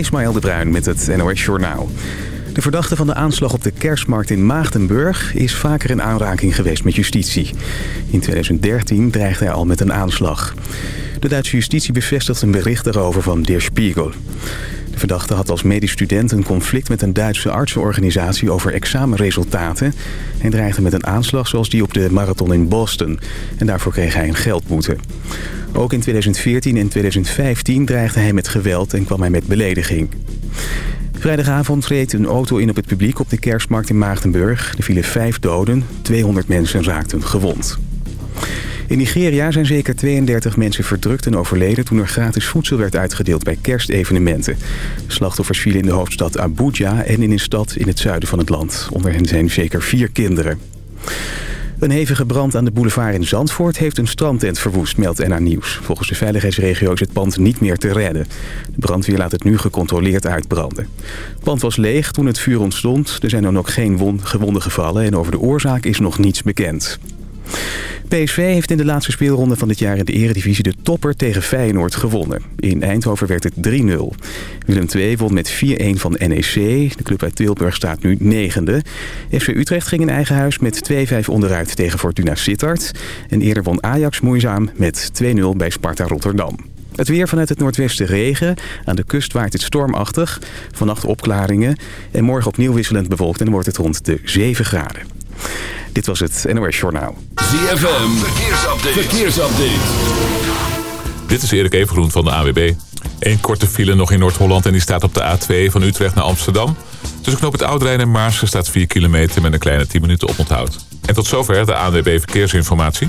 Ismaël de Bruin met het NOS Journaal. De verdachte van de aanslag op de kerstmarkt in Maagdenburg... is vaker in aanraking geweest met justitie. In 2013 dreigde hij al met een aanslag. De Duitse justitie bevestigt een bericht daarover van Der Spiegel. De verdachte had als medisch student een conflict met een Duitse artsenorganisatie over examenresultaten. Hij dreigde met een aanslag zoals die op de marathon in Boston. En daarvoor kreeg hij een geldboete. Ook in 2014 en 2015 dreigde hij met geweld en kwam hij met belediging. Vrijdagavond reed een auto in op het publiek op de kerstmarkt in Maagdenburg. Er vielen vijf doden, 200 mensen raakten gewond. In Nigeria zijn zeker 32 mensen verdrukt en overleden... toen er gratis voedsel werd uitgedeeld bij kerstevenementen. Slachtoffers vielen in de hoofdstad Abuja en in een stad in het zuiden van het land. Onder hen zijn zeker vier kinderen. Een hevige brand aan de boulevard in Zandvoort heeft een strandtent verwoest, meldt NA Nieuws. Volgens de veiligheidsregio is het pand niet meer te redden. De brandweer laat het nu gecontroleerd uitbranden. Het pand was leeg toen het vuur ontstond. Er zijn dan ook geen gewonden gevallen en over de oorzaak is nog niets bekend. PSV heeft in de laatste speelronde van dit jaar in de eredivisie de topper tegen Feyenoord gewonnen. In Eindhoven werd het 3-0. Willem II won met 4-1 van NEC. De club uit Tilburg staat nu negende. FC Utrecht ging in eigen huis met 2-5 onderuit tegen Fortuna Sittard. En eerder won Ajax moeizaam met 2-0 bij Sparta Rotterdam. Het weer vanuit het noordwesten regen. Aan de kust waait het stormachtig. Vannacht opklaringen. En morgen opnieuw wisselend bewolkt en wordt het rond de 7 graden. Dit was het NOS Journaal. ZFM, verkeersupdate. verkeersupdate. Dit is Erik Evengroen van de AWB. Eén korte file nog in Noord-Holland en die staat op de A2 van Utrecht naar Amsterdam. Tussen knoop het Oudrijn en Maarsen staat 4 kilometer met een kleine 10 minuten oponthoud. En tot zover de ANWB Verkeersinformatie.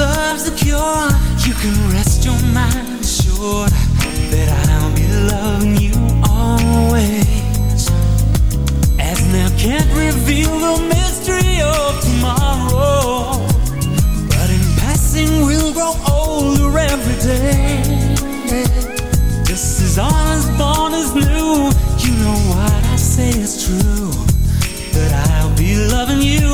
Love's the cure. You can rest your mind assured that I'll be loving you always. As now can't reveal the mystery of tomorrow. But in passing, we'll grow older every day. This is all as born as new. You know what I say is true. That I'll be loving you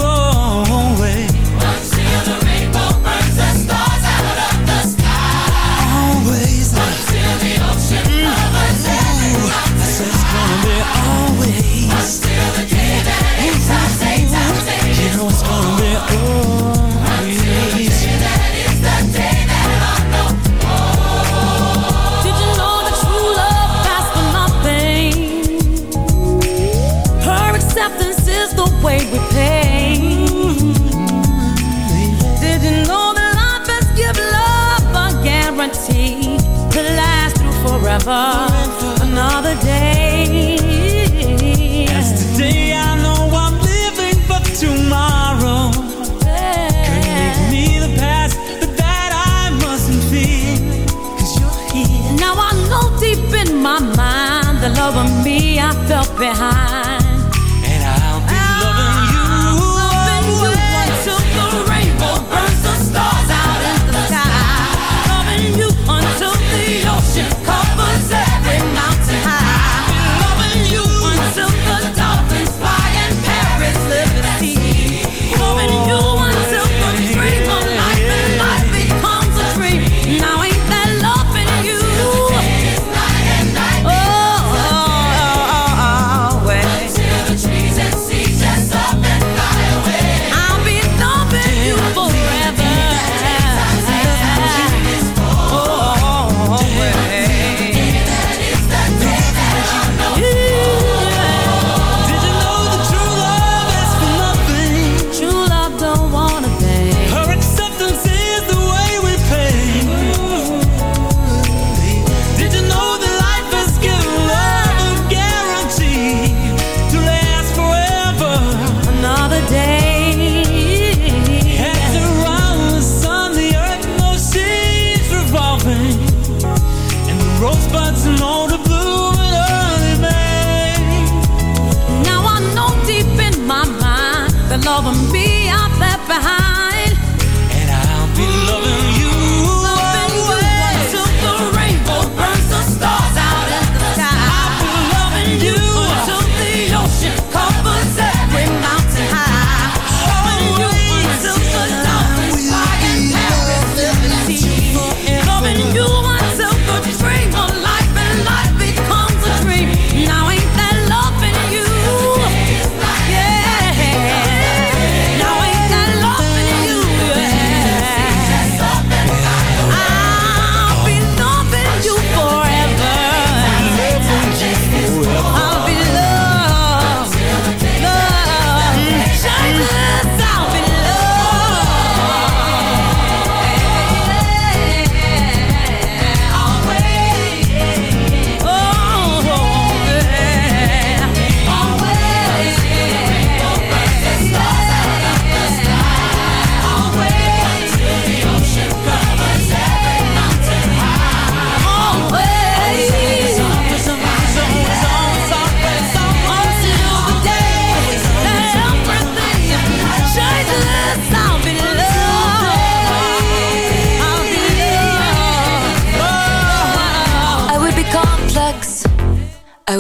love and me are left behind.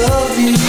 love you.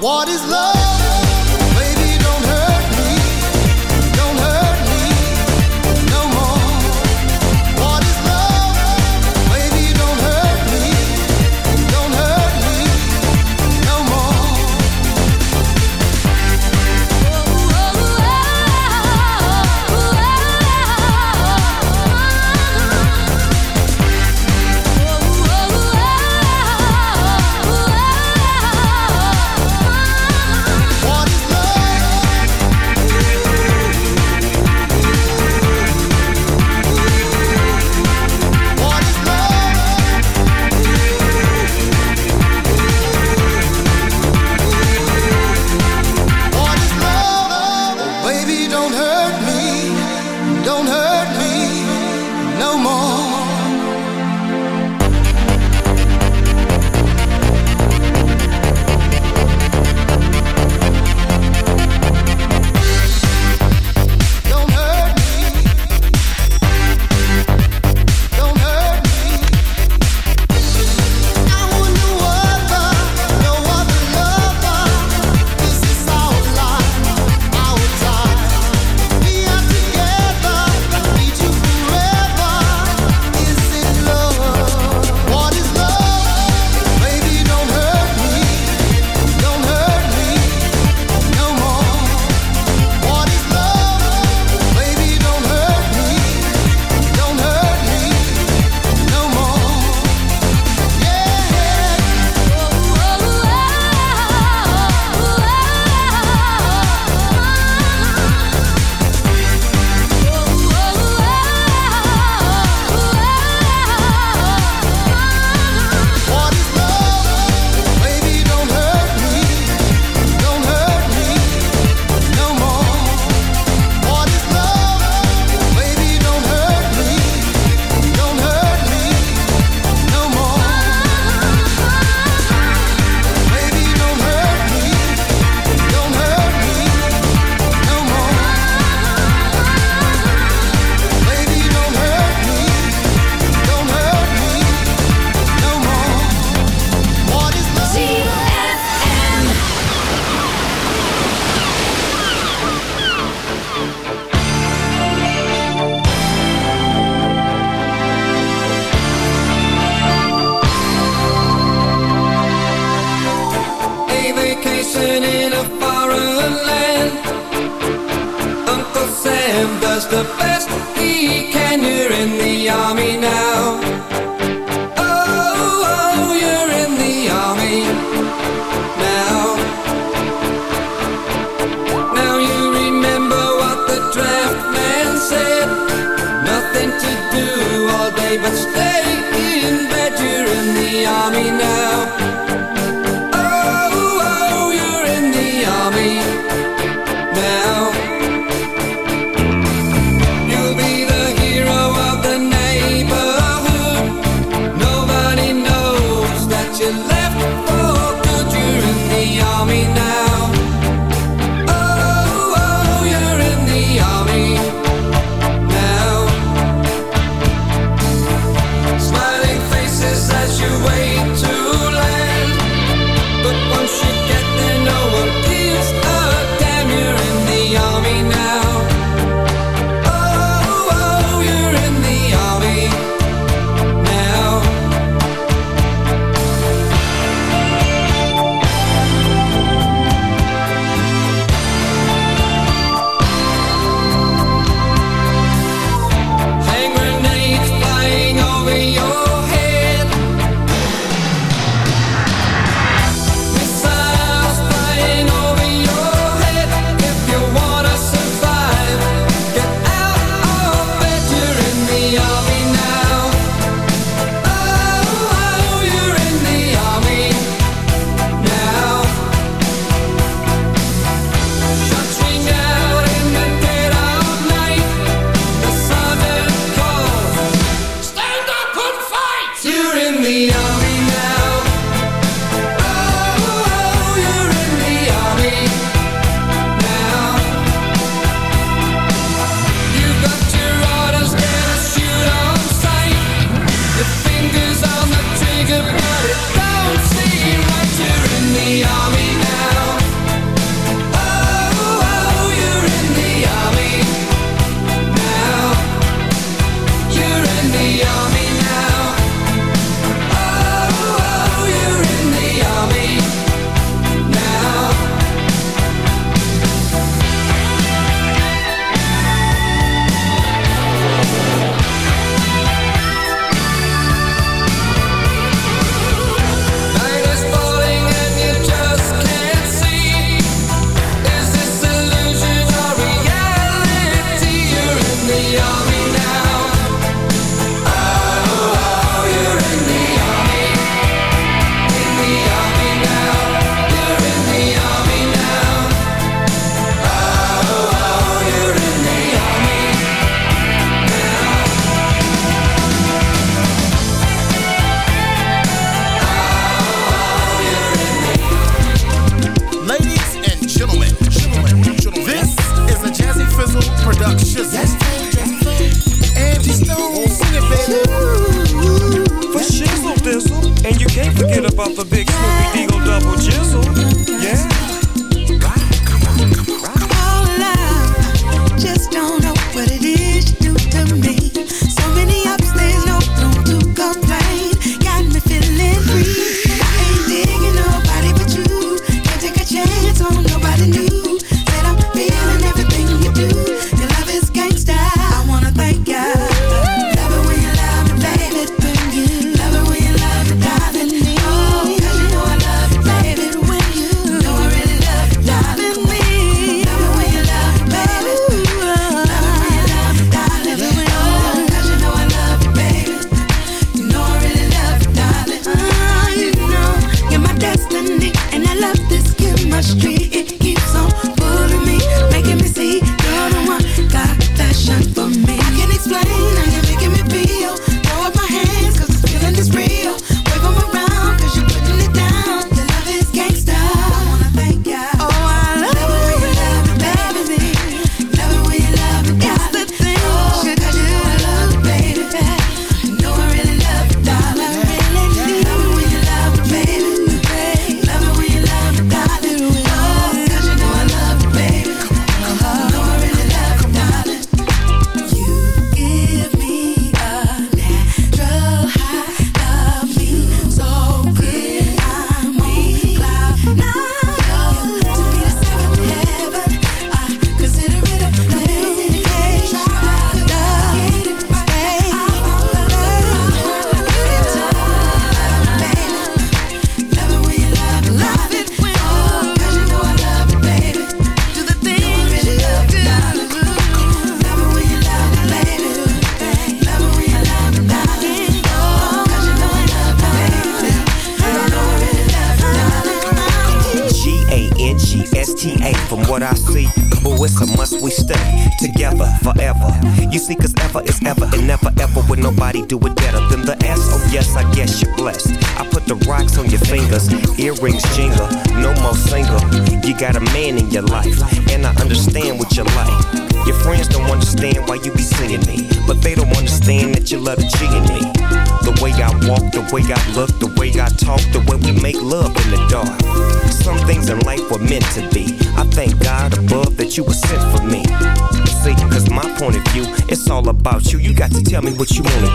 What is love?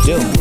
do.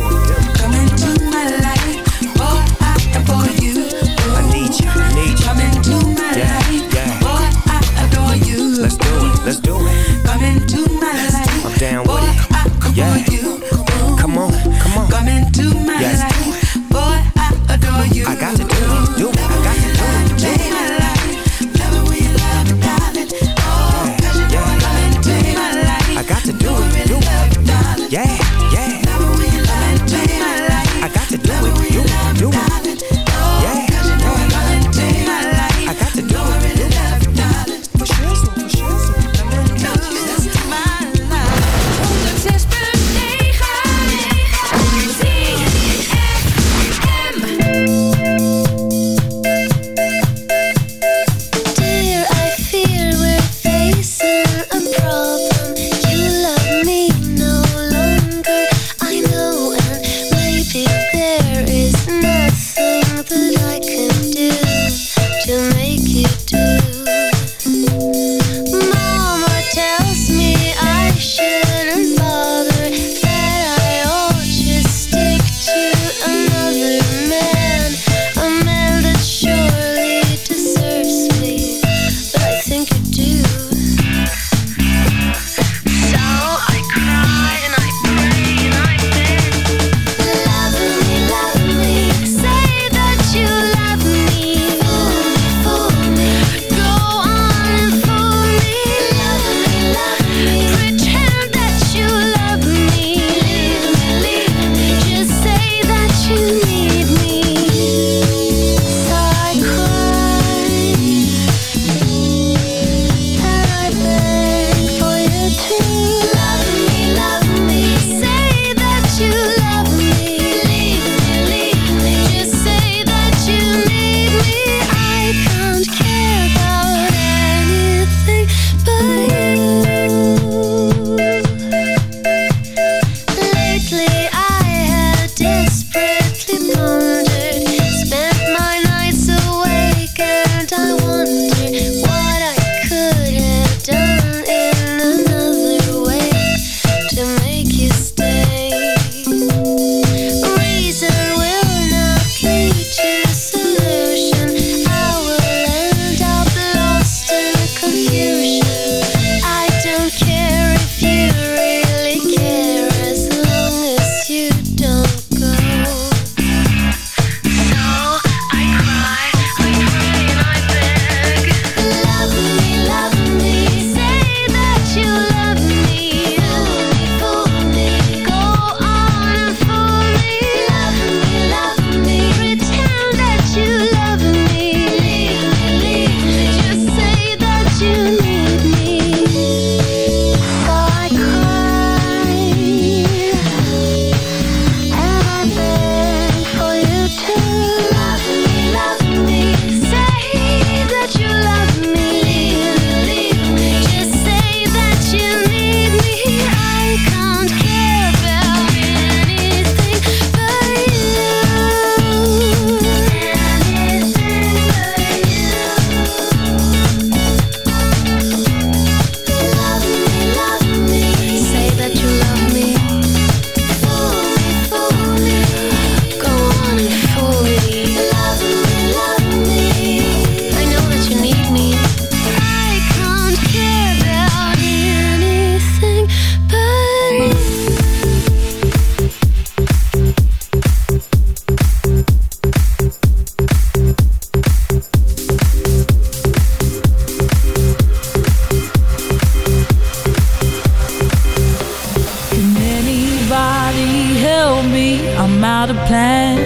I'm out of plan.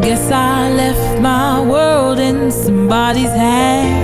Guess I left my world in somebody's hand.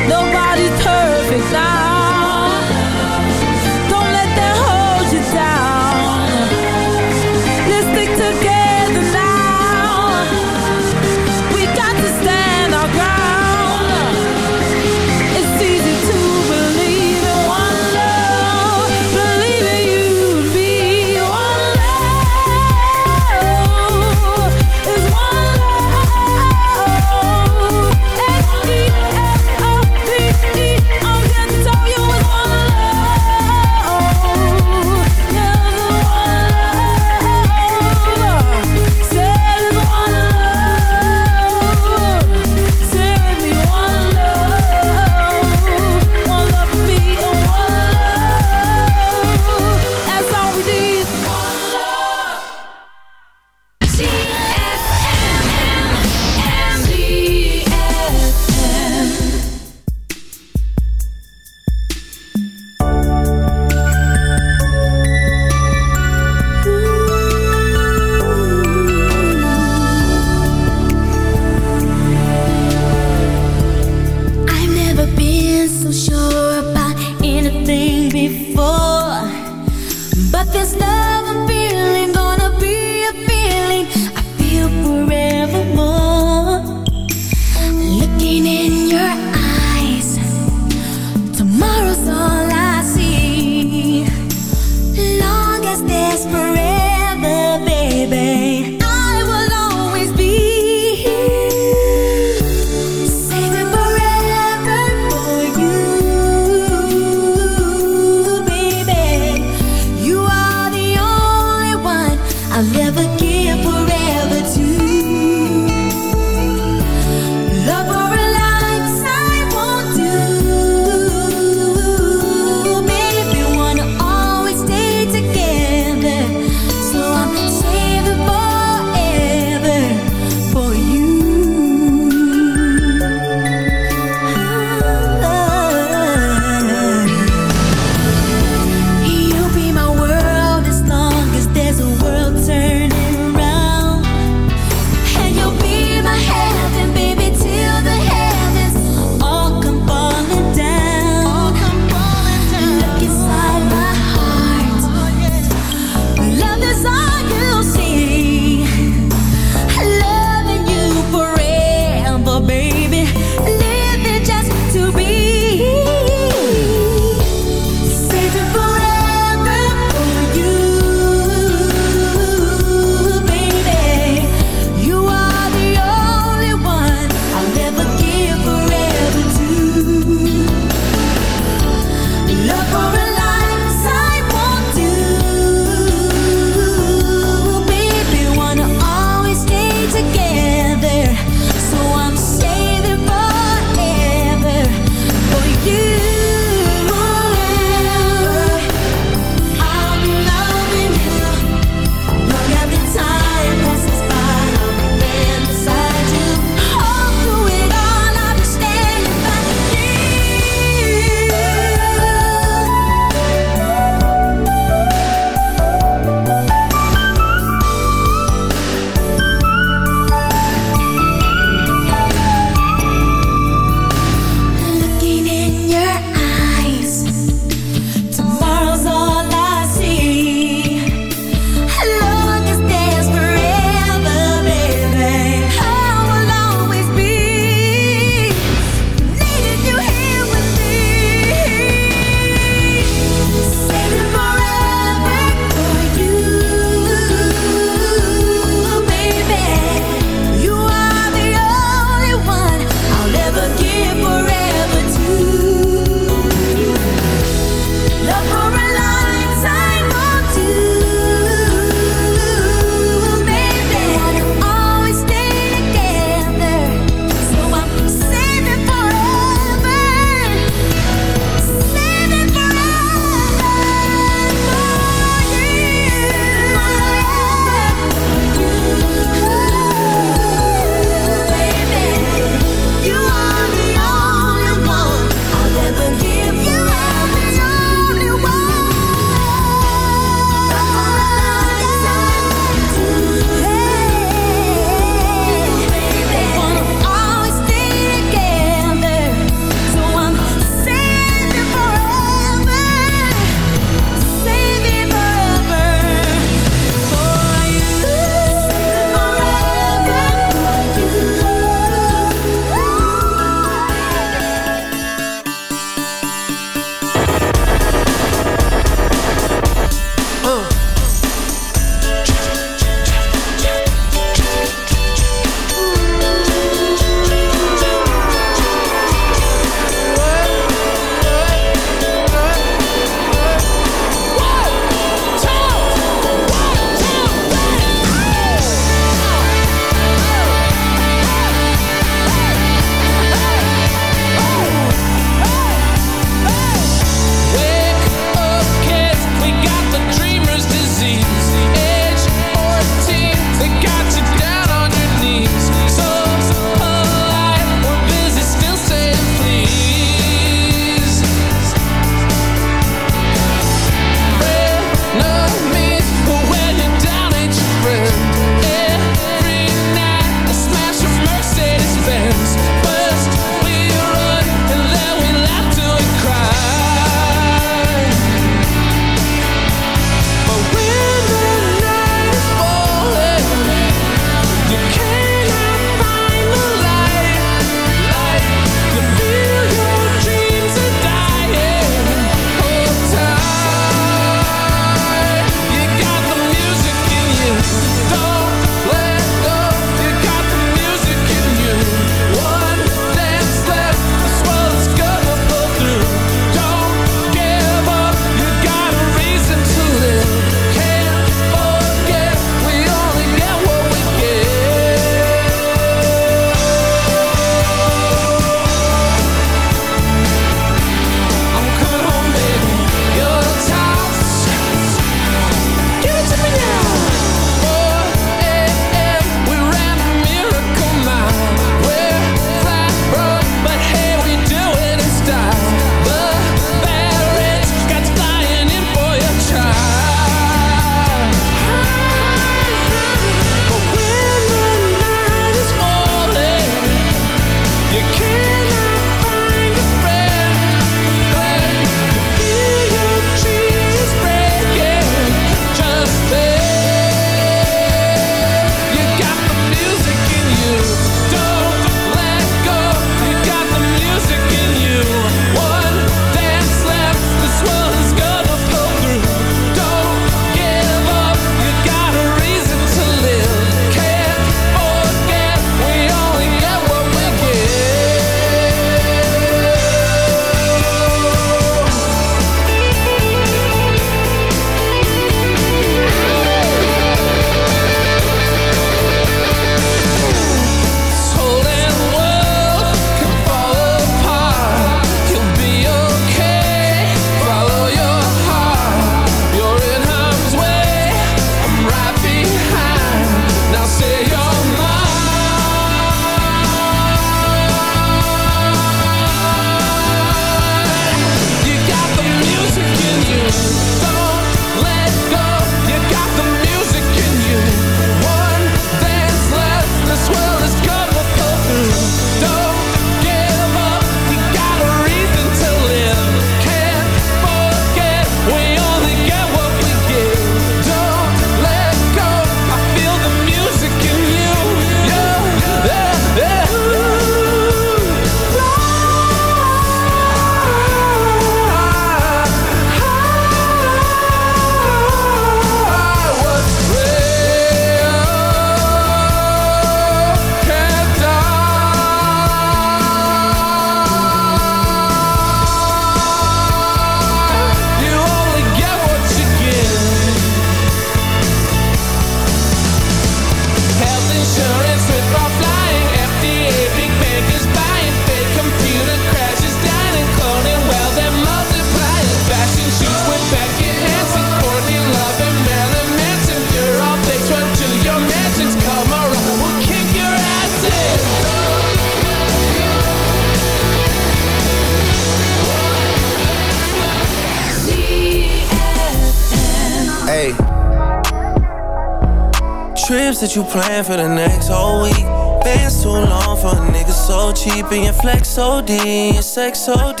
Heard you plan for the next whole week. Been too long for a nigga so cheap and your flex OD, your sex OD.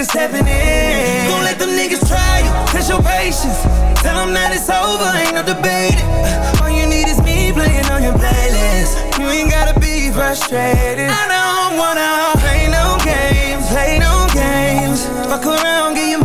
niggas stepping in. Don't let them niggas try you. Test your patience. Tell them that it's over, ain't no debating. All you need is me playing on your playlist. You ain't gotta be frustrated. I don't wanna play no games, play no games. Fuck around, get your